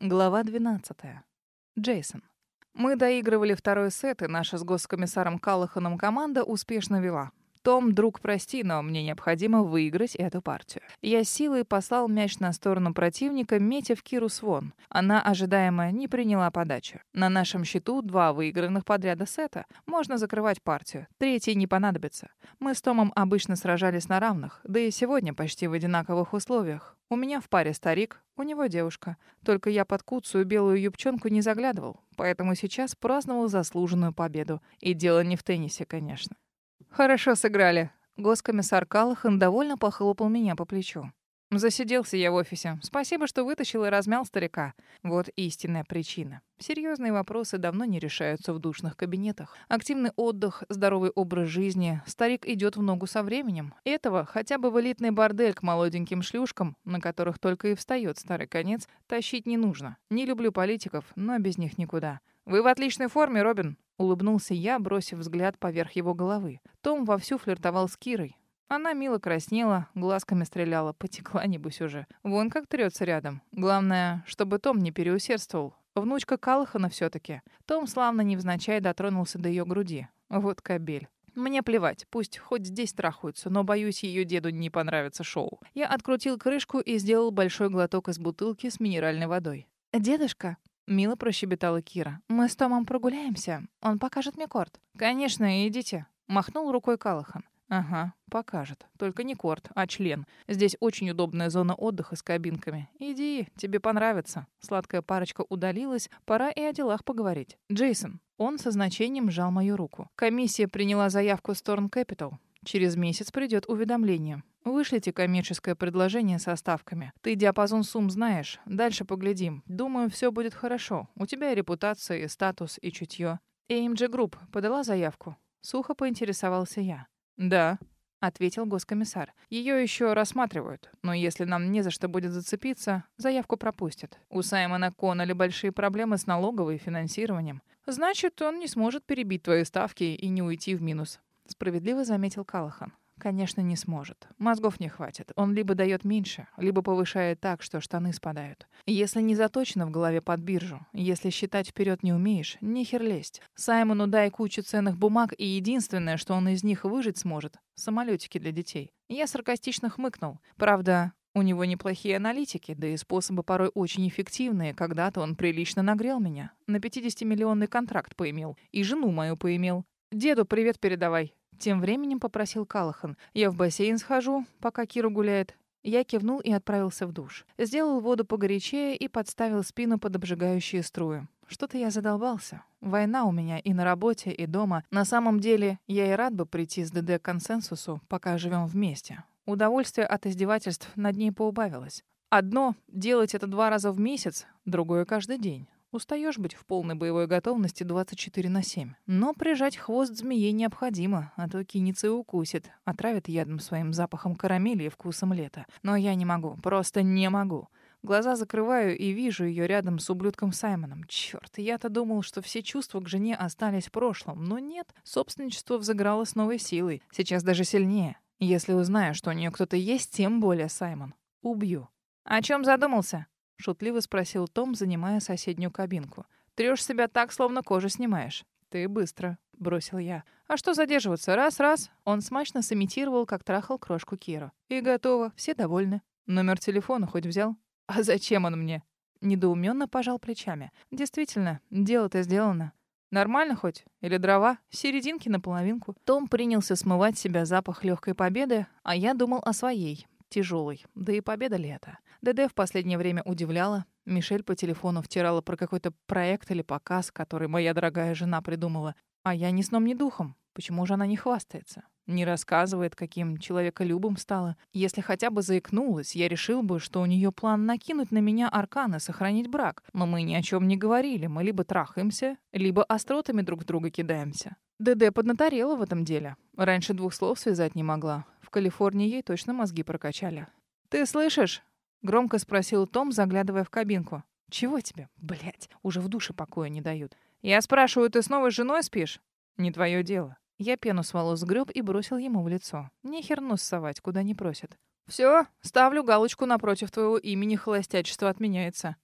Глава 12. Джейсон. Мы доигрывали второй сет, и наша с госкомиссаром Каллаханом команда успешно вела. Том, друг, прости, но мне необходимо выиграть эту партию. Я силой послал мяч на сторону противника, метя в Киру Свон. Она, ожидаемо, не приняла подачу. На нашем счету два выигранных подряда сета. Можно закрывать партию. Третий не понадобится. Мы с Томом обычно сражались на равных, да и сегодня почти в одинаковых условиях. У меня в паре старик, у него девушка. Только я под куцую белую юбчонку не заглядывал, поэтому сейчас праздновал заслуженную победу. И дело не в теннисе, конечно. «Хорошо сыграли». Госкомиссар Калахан довольно похлопал меня по плечу. Засиделся я в офисе. Спасибо, что вытащил и размял старика. Вот истинная причина. Серьезные вопросы давно не решаются в душных кабинетах. Активный отдых, здоровый образ жизни. Старик идет в ногу со временем. Этого хотя бы в элитный бордель к молоденьким шлюшкам, на которых только и встает старый конец, тащить не нужно. Не люблю политиков, но без них никуда. «Вы в отличной форме, Робин», — улыбнулся я, бросив взгляд поверх его головы. Том вовсю флиртовал с Кирой. Она мило краснела, глазками стреляла, потекла, небось, уже. Вон как трется рядом. Главное, чтобы Том не переусердствовал. Внучка Калахана все таки Том славно невзначай дотронулся до ее груди. Вот кобель. Мне плевать, пусть хоть здесь трахаются, но, боюсь, ее деду не понравится шоу. Я открутил крышку и сделал большой глоток из бутылки с минеральной водой. «Дедушка», Мило прощебетала Кира. «Мы с Томом прогуляемся. Он покажет мне корт». «Конечно, идите», — махнул рукой Калахан. «Ага, покажет. Только не корт, а член. Здесь очень удобная зона отдыха с кабинками. Иди, тебе понравится». Сладкая парочка удалилась, пора и о делах поговорить. «Джейсон». Он со значением сжал мою руку. Комиссия приняла заявку Storm Capital. Через месяц придет уведомление. Вышлите коммерческое предложение со ставками. Ты диапазон сумм знаешь. Дальше поглядим. Думаю, все будет хорошо. У тебя и репутация, и статус, и чутье. AMG Group подала заявку. Сухо поинтересовался я. Да, ответил госкомиссар. Ее еще рассматривают, но если нам не за что будет зацепиться, заявку пропустят. У Саймона Коннелли большие проблемы с налоговой и финансированием. Значит, он не сможет перебить твои ставки и не уйти в минус. Справедливо заметил Калахан. Конечно, не сможет. Мозгов не хватит. Он либо дает меньше, либо повышает так, что штаны спадают. Если не заточено в голове под биржу, если считать вперед не умеешь, нехер лезть. Саймону дай кучу ценных бумаг, и единственное, что он из них выжить сможет — самолетики для детей. Я саркастично хмыкнул. Правда, у него неплохие аналитики, да и способы порой очень эффективные. Когда-то он прилично нагрел меня. На 50-миллионный контракт поимел. И жену мою поимел. «Деду привет передавай», тем временем попросил Калахан. «Я в бассейн схожу, пока Кира гуляет». Я кивнул и отправился в душ. Сделал воду погорячее и подставил спину под обжигающие струи. Что-то я задолбался. Война у меня и на работе, и дома. На самом деле, я и рад бы прийти с ДД к консенсусу, пока живем вместе. Удовольствие от издевательств над ней поубавилось. Одно — делать это два раза в месяц, другое — каждый день. Устаешь быть в полной боевой готовности 24 на 7. Но прижать хвост змее необходимо, а то кинется и укусит. Отравит ядом своим запахом карамели и вкусом лета. Но я не могу, просто не могу. Глаза закрываю и вижу ее рядом с ублюдком Саймоном. Черт, я-то думал, что все чувства к жене остались в прошлом. Но нет, собственничество взыграло с новой силой. Сейчас даже сильнее. Если узнаю, что у нее кто-то есть, тем более Саймон. Убью. «О чем задумался?» — шутливо спросил Том, занимая соседнюю кабинку. «Трёшь себя так, словно кожу снимаешь». «Ты быстро», — бросил я. «А что задерживаться? Раз-раз». Он смачно сымитировал, как трахал крошку Киру. «И готово. Все довольны. Номер телефона хоть взял?» «А зачем он мне?» Недоуменно пожал плечами. «Действительно, дело-то сделано. Нормально хоть? Или дрова? Серединки на половинку. Том принялся смывать себя запах легкой победы, а я думал о своей, тяжелой. Да и победа ли это? ДД в последнее время удивляла. Мишель по телефону втирала про какой-то проект или показ, который моя дорогая жена придумала. А я ни сном, ни духом. Почему же она не хвастается? Не рассказывает, каким человеколюбом стала. Если хотя бы заикнулась, я решил бы, что у нее план накинуть на меня арканы, сохранить брак. Но мы ни о чем не говорили. Мы либо трахаемся, либо остротами друг друга кидаемся. ДД поднаторела в этом деле. Раньше двух слов связать не могла. В Калифорнии ей точно мозги прокачали. «Ты слышишь?» Громко спросил Том, заглядывая в кабинку. «Чего тебе? Блядь, уже в душе покоя не дают. Я спрашиваю, ты с новой женой спишь? Не твое дело». Я пену с волос сгреб и бросил ему в лицо. Нехер нос совать, куда не просят. «Все, ставлю галочку напротив твоего имени, холостячество отменяется».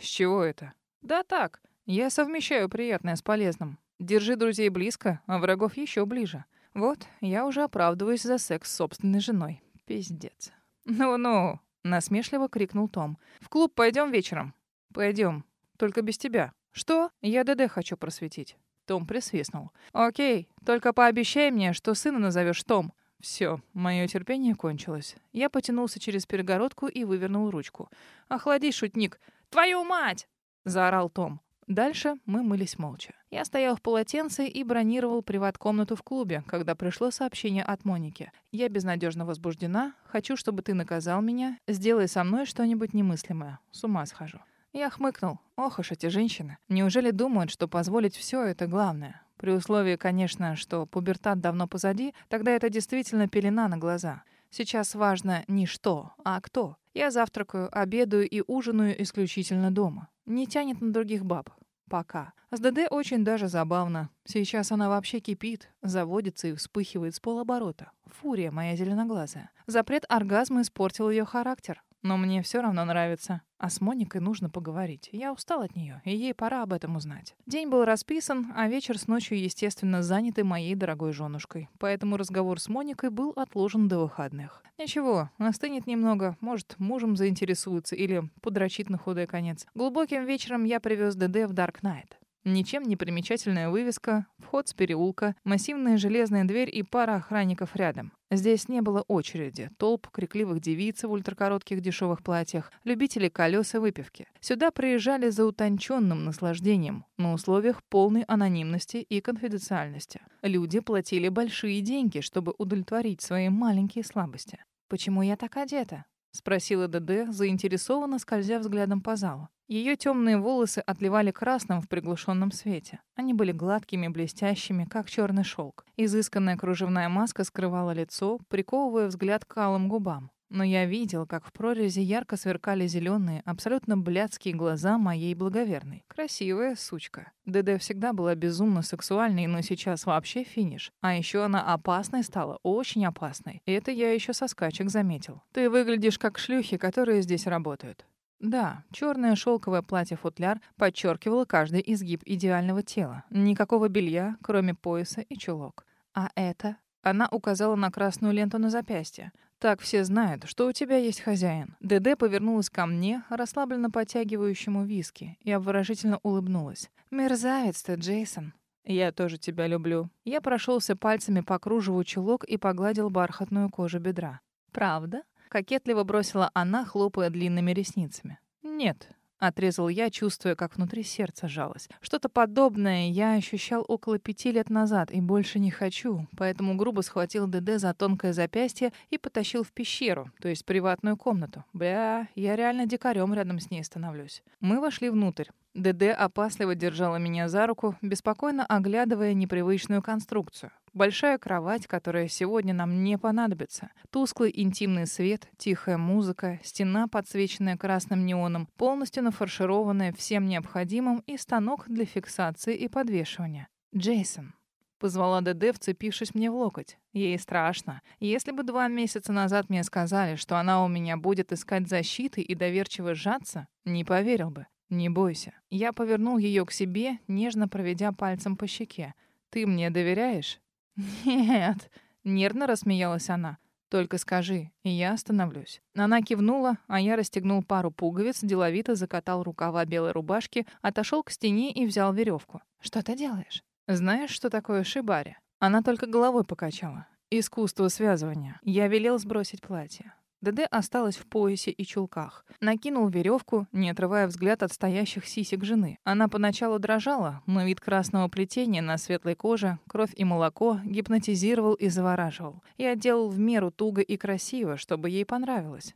С чего это? Да так, я совмещаю приятное с полезным. Держи друзей близко, а врагов еще ближе. Вот, я уже оправдываюсь за секс с собственной женой. Пиздец. «Ну-ну», — насмешливо крикнул Том. «В клуб пойдем вечером?» «Пойдем. Только без тебя». «Что? Я ДД хочу просветить». Том присвистнул. «Окей, только пообещай мне, что сына назовешь Том». Все, мое терпение кончилось. Я потянулся через перегородку и вывернул ручку. «Охлади, шутник!» «Твою мать!» — заорал Том. Дальше мы мылись молча. Я стоял в полотенце и бронировал приват-комнату в клубе, когда пришло сообщение от Моники. «Я безнадежно возбуждена. Хочу, чтобы ты наказал меня. Сделай со мной что-нибудь немыслимое. С ума схожу». Я хмыкнул. Ох уж эти женщины. Неужели думают, что позволить все это главное? При условии, конечно, что пубертат давно позади, тогда это действительно пелена на глаза. Сейчас важно не что, а кто. Я завтракаю, обедаю и ужинаю исключительно дома. Не тянет на других баб. Пока. С ДД очень даже забавно. Сейчас она вообще кипит, заводится и вспыхивает с полоборота. Фурия моя зеленоглазая. Запрет оргазма испортил ее характер. Но мне все равно нравится. А с Моникой нужно поговорить. Я устал от нее, и ей пора об этом узнать. День был расписан, а вечер с ночью, естественно, заняты моей дорогой женушкой. Поэтому разговор с Моникой был отложен до выходных. Ничего, остынет немного, может, мужем заинтересуется или подрочит на худой конец. Глубоким вечером я привез ДД в Dark Knight. Ничем не примечательная вывеска, вход с переулка, массивная железная дверь и пара охранников рядом. Здесь не было очереди, толп крикливых девиц в ультракоротких дешевых платьях, любителей колес и выпивки. Сюда приезжали за утонченным наслаждением, на условиях полной анонимности и конфиденциальности. Люди платили большие деньги, чтобы удовлетворить свои маленькие слабости. «Почему я так одета?» — спросила ДД, заинтересованно скользя взглядом по залу. Ее темные волосы отливали красным в приглушенном свете. Они были гладкими, блестящими, как черный шелк. Изысканная кружевная маска скрывала лицо, приковывая взгляд к алым губам. Но я видел, как в прорези ярко сверкали зеленые, абсолютно блядские глаза моей благоверной. Красивая сучка. ДД всегда была безумно сексуальной, но сейчас вообще финиш. А еще она опасной стала, очень опасной. Это я еще со скачек заметил. Ты выглядишь как шлюхи, которые здесь работают. Да, черное шелковое платье-футляр подчеркивало каждый изгиб идеального тела. Никакого белья, кроме пояса и чулок. А это? Она указала на красную ленту на запястье. Так все знают, что у тебя есть хозяин. ДД повернулась ко мне, расслабленно потягивающему виски, и обворожительно улыбнулась. «Мерзавец ты, Джейсон!» «Я тоже тебя люблю». Я прошелся пальцами по кружеву чулок и погладил бархатную кожу бедра. «Правда?» — кокетливо бросила она, хлопая длинными ресницами. «Нет, Отрезал я, чувствуя, как внутри сердце жалось. Что-то подобное я ощущал около пяти лет назад и больше не хочу, поэтому грубо схватил ДД за тонкое запястье и потащил в пещеру, то есть приватную комнату. Бля, я реально дикарем рядом с ней становлюсь. Мы вошли внутрь. ДД опасливо держала меня за руку, беспокойно оглядывая непривычную конструкцию. Большая кровать, которая сегодня нам не понадобится. Тусклый интимный свет, тихая музыка, стена, подсвеченная красным неоном, полностью нафаршированная всем необходимым и станок для фиксации и подвешивания. «Джейсон», — позвала ДД, вцепившись мне в локоть. Ей страшно. Если бы два месяца назад мне сказали, что она у меня будет искать защиты и доверчиво сжаться, не поверил бы. «Не бойся». Я повернул ее к себе, нежно проведя пальцем по щеке. «Ты мне доверяешь?» «Нет», — нервно рассмеялась она. «Только скажи, и я остановлюсь». Она кивнула, а я расстегнул пару пуговиц, деловито закатал рукава белой рубашки, отошел к стене и взял веревку. «Что ты делаешь?» «Знаешь, что такое шибари?» Она только головой покачала. «Искусство связывания. Я велел сбросить платье. ДД осталась в поясе и чулках. Накинул веревку, не отрывая взгляд от стоящих сисек жены. Она поначалу дрожала, но вид красного плетения на светлой коже, кровь и молоко гипнотизировал и завораживал. Я делал в меру туго и красиво, чтобы ей понравилось.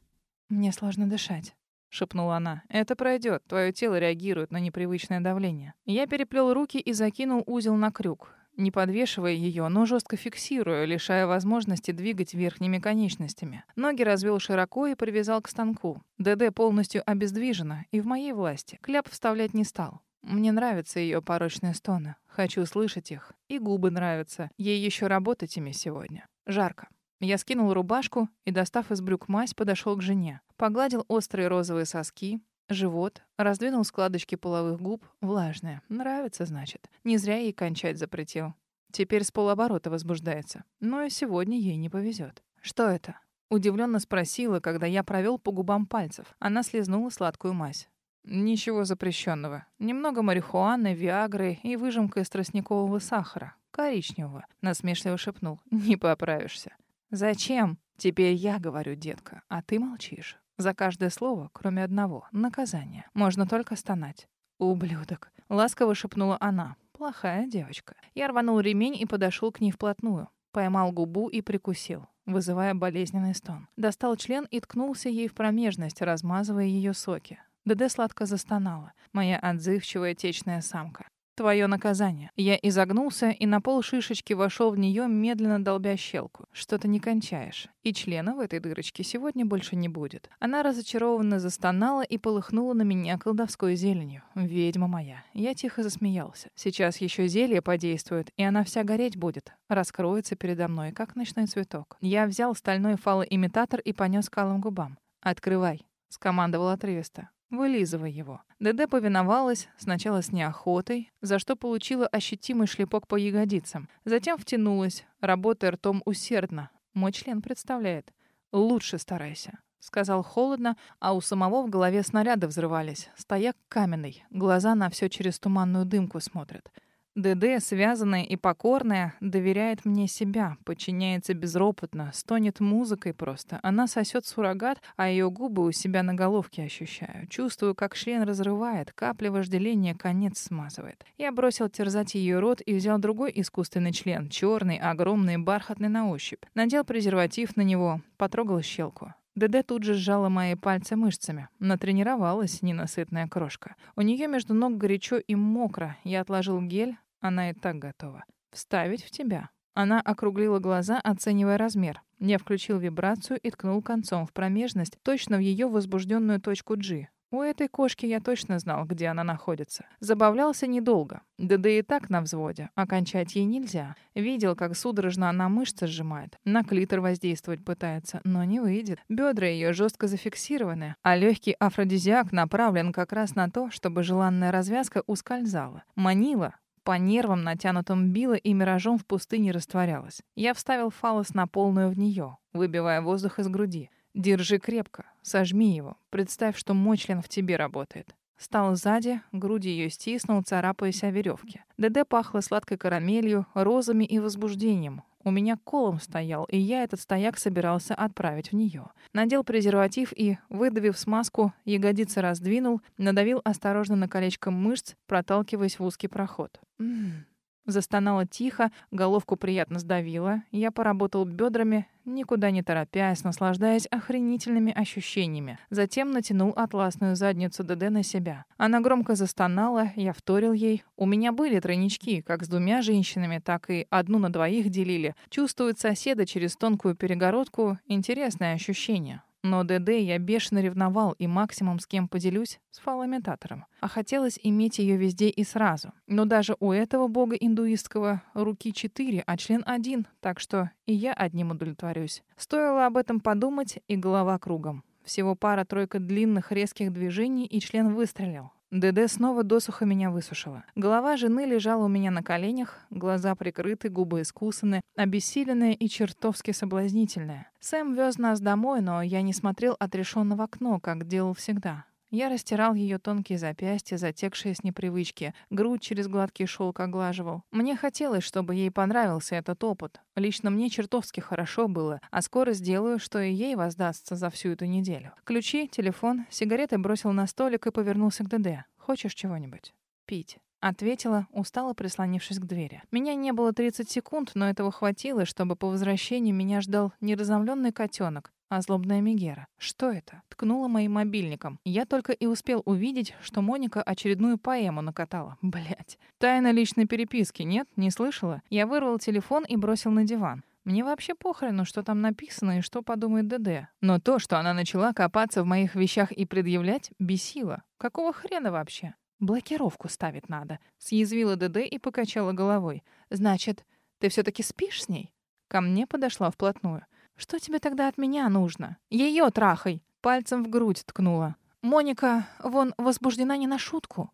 «Мне сложно дышать», — шепнула она. «Это пройдет. Твое тело реагирует на непривычное давление». Я переплел руки и закинул узел на крюк не подвешивая ее, но жестко фиксируя, лишая возможности двигать верхними конечностями. Ноги развел широко и привязал к станку. ДД полностью обездвижена и в моей власти. Кляп вставлять не стал. Мне нравятся ее порочные стоны. Хочу слышать их. И губы нравятся. Ей еще работать ими сегодня. Жарко. Я скинул рубашку и, достав из брюк мазь, подошел к жене. Погладил острые розовые соски, Живот, раздвинул складочки половых губ, влажная. Нравится, значит. Не зря ей кончать запретил. Теперь с полоборота возбуждается. Но и сегодня ей не повезет. Что это? Удивленно спросила, когда я провел по губам пальцев. Она слезнула сладкую мазь. Ничего запрещенного. Немного марихуаны, виагры и выжимка из тростникового сахара. Коричневого. Насмешливо шепнул. Не поправишься. Зачем? Теперь я говорю, детка, а ты молчишь. За каждое слово, кроме одного, наказание. Можно только стонать. «Ублюдок!» — ласково шепнула она. «Плохая девочка». Я рванул ремень и подошел к ней вплотную. Поймал губу и прикусил, вызывая болезненный стон. Достал член и ткнулся ей в промежность, размазывая ее соки. ДД сладко застонала. Моя отзывчивая течная самка. Твое наказание. Я изогнулся и на пол шишечки вошел в нее, медленно долбя щелку. Что-то не кончаешь. И члена в этой дырочке сегодня больше не будет. Она разочарованно застонала и полыхнула на меня колдовской зеленью. Ведьма моя. Я тихо засмеялся. Сейчас еще зелье подействует, и она вся гореть будет. Раскроется передо мной, как ночной цветок. Я взял стальной фалоимитатор и понес к алым губам. «Открывай», — скомандовал отрывисто. Вылизывай его. ДД повиновалась, сначала с неохотой, за что получила ощутимый шлепок по ягодицам. Затем втянулась, работая ртом усердно. Мой член представляет. «Лучше старайся», — сказал холодно, а у самого в голове снаряды взрывались. Стояк каменный, глаза на все через туманную дымку смотрят. ДД, связанная и покорная, доверяет мне себя, подчиняется безропотно, стонет музыкой просто. Она сосет суррогат, а ее губы у себя на головке ощущаю. Чувствую, как член разрывает, капля вожделения конец смазывает. Я бросил терзать ее рот и взял другой искусственный член, черный, огромный, бархатный на ощупь. Надел презерватив на него, потрогал щелку. ДД тут же сжала мои пальцы мышцами. Натренировалась ненасытная крошка. У нее между ног горячо и мокро. Я отложил гель, она и так готова. Вставить в тебя. Она округлила глаза, оценивая размер. Я включил вибрацию и ткнул концом в промежность, точно в ее возбужденную точку G. У этой кошки я точно знал, где она находится. Забавлялся недолго. Да да и так на взводе. Окончать ей нельзя. Видел, как судорожно она мышцы сжимает. На клитор воздействовать пытается, но не выйдет. Бедра ее жестко зафиксированы, а легкий афродизиак направлен как раз на то, чтобы желанная развязка ускользала. Манила, по нервам натянутым било и миражом в пустыне растворялась. Я вставил фалос на полную в нее, выбивая воздух из груди. «Держи крепко, сожми его, представь, что мой член в тебе работает». Стал сзади, груди ее стиснул, царапаясь о веревке. ДД пахло сладкой карамелью, розами и возбуждением. У меня колом стоял, и я этот стояк собирался отправить в нее. Надел презерватив и, выдавив смазку, ягодицы раздвинул, надавил осторожно на колечко мышц, проталкиваясь в узкий проход. М -м. Застонала тихо, головку приятно сдавила. Я поработал бедрами, никуда не торопясь, наслаждаясь охренительными ощущениями. Затем натянул атласную задницу ДД на себя. Она громко застонала, я вторил ей. У меня были тройнички, как с двумя женщинами, так и одну на двоих делили. Чувствует соседа через тонкую перегородку. Интересное ощущение. Но ДД я бешено ревновал, и максимум, с кем поделюсь, с фалоимитатором. А хотелось иметь ее везде и сразу. Но даже у этого бога индуистского руки четыре, а член один, так что и я одним удовлетворюсь. Стоило об этом подумать, и голова кругом. Всего пара-тройка длинных резких движений, и член выстрелил. ДД снова досуха меня высушила. Голова жены лежала у меня на коленях, глаза прикрыты, губы искусаны, обессиленная и чертовски соблазнительная. Сэм вез нас домой, но я не смотрел отрешенно в окно, как делал всегда. Я растирал ее тонкие запястья, затекшие с непривычки, грудь через гладкий шелк оглаживал. Мне хотелось, чтобы ей понравился этот опыт. Лично мне чертовски хорошо было, а скоро сделаю, что и ей воздастся за всю эту неделю. Ключи, телефон, сигареты бросил на столик и повернулся к ДД. «Хочешь чего-нибудь?» «Пить». Ответила, устало прислонившись к двери. Меня не было 30 секунд, но этого хватило, чтобы по возвращении меня ждал неразомлённый котенок, а злобная Мегера. Что это? Ткнула моим мобильником. Я только и успел увидеть, что Моника очередную поэму накатала. Блять. Тайна личной переписки, нет? Не слышала? Я вырвал телефон и бросил на диван. Мне вообще похрену, что там написано и что подумает ДД. Но то, что она начала копаться в моих вещах и предъявлять, бесило. Какого хрена вообще? Блокировку ставить надо. Съязвила ДД и покачала головой. Значит, ты все таки спишь с ней? Ко мне подошла вплотную. Что тебе тогда от меня нужно? Ее трахай. Пальцем в грудь ткнула. Моника, вон, возбуждена не на шутку.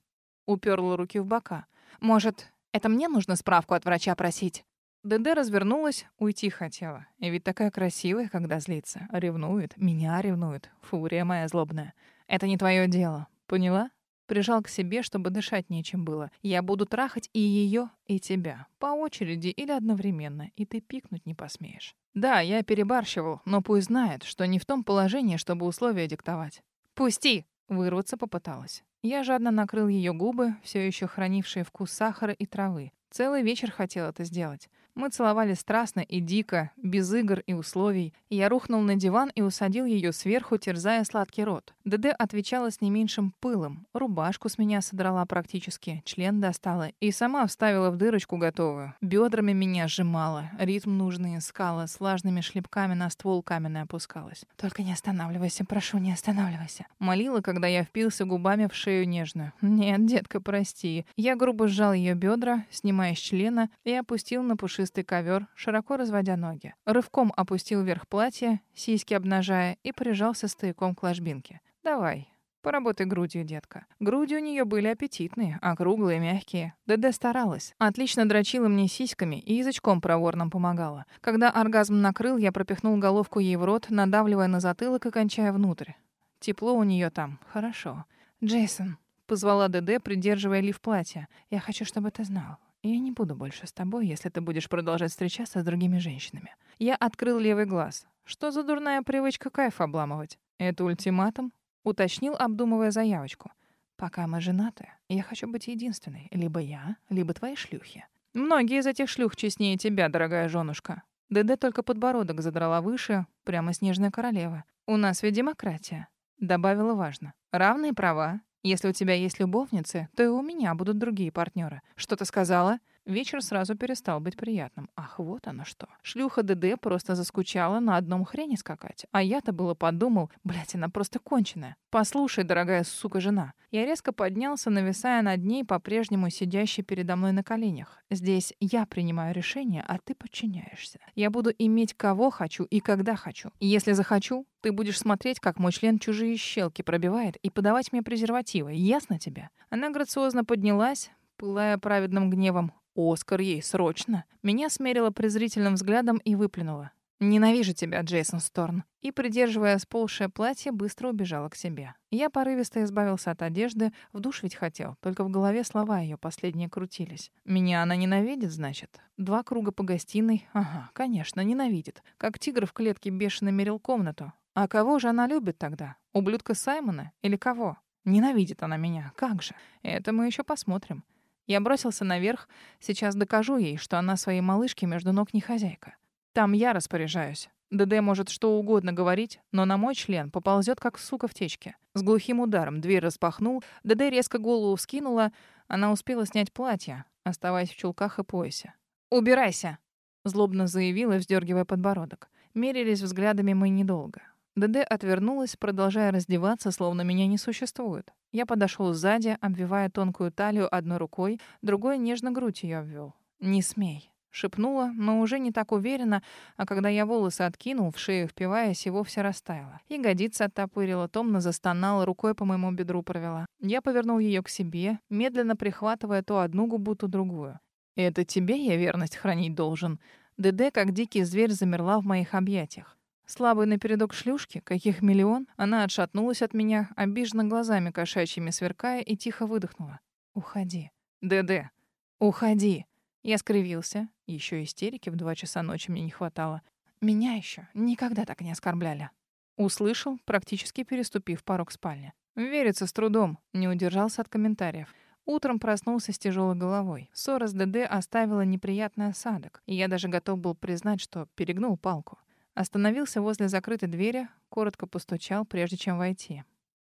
Уперла руки в бока. Может, это мне нужно справку от врача просить? ДД развернулась, уйти хотела. И ведь такая красивая, когда злится. Ревнует, меня ревнует. Фурия моя злобная. Это не твое дело. Поняла? Прижал к себе, чтобы дышать нечем было. Я буду трахать и ее, и тебя. По очереди или одновременно. И ты пикнуть не посмеешь. Да, я перебарщивал, но пусть знает, что не в том положении, чтобы условия диктовать. «Пусти!» — вырваться попыталась. Я жадно накрыл ее губы, все еще хранившие вкус сахара и травы. Целый вечер хотел это сделать. Мы целовались страстно и дико, без игр и условий. Я рухнул на диван и усадил ее сверху, терзая сладкий рот. ДД отвечала с не меньшим пылом. Рубашку с меня содрала практически, член достала и сама вставила в дырочку готовую. Бедрами меня сжимала, ритм нужный искала, с влажными шлепками на ствол каменный опускалась. «Только не останавливайся, прошу, не останавливайся». Молила, когда я впился губами в шею нежную. «Нет, детка, прости». Я грубо сжал ее бедра, снимая с члена, и опустил на пушистый пушистый ковер, широко разводя ноги. Рывком опустил вверх платье, сиськи обнажая, и прижался стояком к ложбинке. «Давай, Поработай грудью, детка. Груди у нее были аппетитные, округлые, мягкие. ДД старалась. Отлично дрочила мне сиськами и язычком проворным помогала. Когда оргазм накрыл, я пропихнул головку ей в рот, надавливая на затылок и кончая внутрь. Тепло у нее там. Хорошо. «Джейсон», — позвала ДД, придерживая лиф платья. «Я хочу, чтобы ты знал. Я не буду больше с тобой, если ты будешь продолжать встречаться с другими женщинами. Я открыл левый глаз. Что за дурная привычка кайф обламывать? Это ультиматум? Уточнил, обдумывая заявочку. Пока мы женаты, я хочу быть единственной. Либо я, либо твои шлюхи. Многие из этих шлюх честнее тебя, дорогая женушка. ДД только подбородок задрала выше, прямо снежная королева. У нас ведь демократия. Добавила важно. Равные права, если у тебя есть любовницы, то и у меня будут другие партнеры. Что ты сказала? Вечер сразу перестал быть приятным. Ах, вот оно что. Шлюха ДД просто заскучала на одном хрене скакать. А я-то было подумал, блядь, она просто конченая. Послушай, дорогая сука жена. Я резко поднялся, нависая над ней, по-прежнему сидящей передо мной на коленях. Здесь я принимаю решение, а ты подчиняешься. Я буду иметь кого хочу и когда хочу. И если захочу, ты будешь смотреть, как мой член чужие щелки пробивает, и подавать мне презервативы. Ясно тебе? Она грациозно поднялась, пылая праведным гневом. Оскар ей срочно. Меня смерила презрительным взглядом и выплюнула. «Ненавижу тебя, Джейсон Сторн». И, придерживая сползшее платье, быстро убежала к себе. Я порывисто избавился от одежды, в душ ведь хотел, только в голове слова ее последние крутились. «Меня она ненавидит, значит?» Два круга по гостиной. Ага, конечно, ненавидит. Как тигр в клетке бешено мерил комнату. А кого же она любит тогда? Ублюдка Саймона? Или кого? Ненавидит она меня. Как же? Это мы еще посмотрим. Я бросился наверх. Сейчас докажу ей, что она своей малышке между ног не хозяйка. Там я распоряжаюсь. ДД может что угодно говорить, но на мой член поползет, как сука в течке. С глухим ударом дверь распахнул, ДД резко голову вскинула. Она успела снять платье, оставаясь в чулках и поясе. «Убирайся!» — злобно заявила, вздергивая подбородок. Мерились взглядами мы недолго. ДД отвернулась, продолжая раздеваться, словно меня не существует. Я подошел сзади, обвивая тонкую талию одной рукой, другой нежно грудь ее обвел. «Не смей», — шепнула, но уже не так уверенно, а когда я волосы откинул, в шею впиваясь, и вовсе растаяла. Ягодица оттопырила, томно застонала, рукой по моему бедру провела. Я повернул ее к себе, медленно прихватывая то одну губу, то другую. «Это тебе я верность хранить должен?» ДД, как дикий зверь, замерла в моих объятиях. Слабый напередок шлюшки, каких миллион, она отшатнулась от меня, обиженно глазами кошачьими сверкая, и тихо выдохнула. «Уходи». «ДД». «Уходи». Я скривился. Еще истерики в два часа ночи мне не хватало. Меня еще никогда так не оскорбляли. Услышал, практически переступив порог спальни. Верится с трудом. Не удержался от комментариев. Утром проснулся с тяжелой головой. Ссора с ДД оставила неприятный осадок, и я даже готов был признать, что перегнул палку. Остановился возле закрытой двери, коротко постучал, прежде чем войти.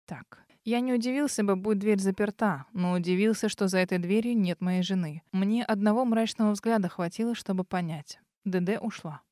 Так. Я не удивился бы, будь дверь заперта, но удивился, что за этой дверью нет моей жены. Мне одного мрачного взгляда хватило, чтобы понять. ДД ушла.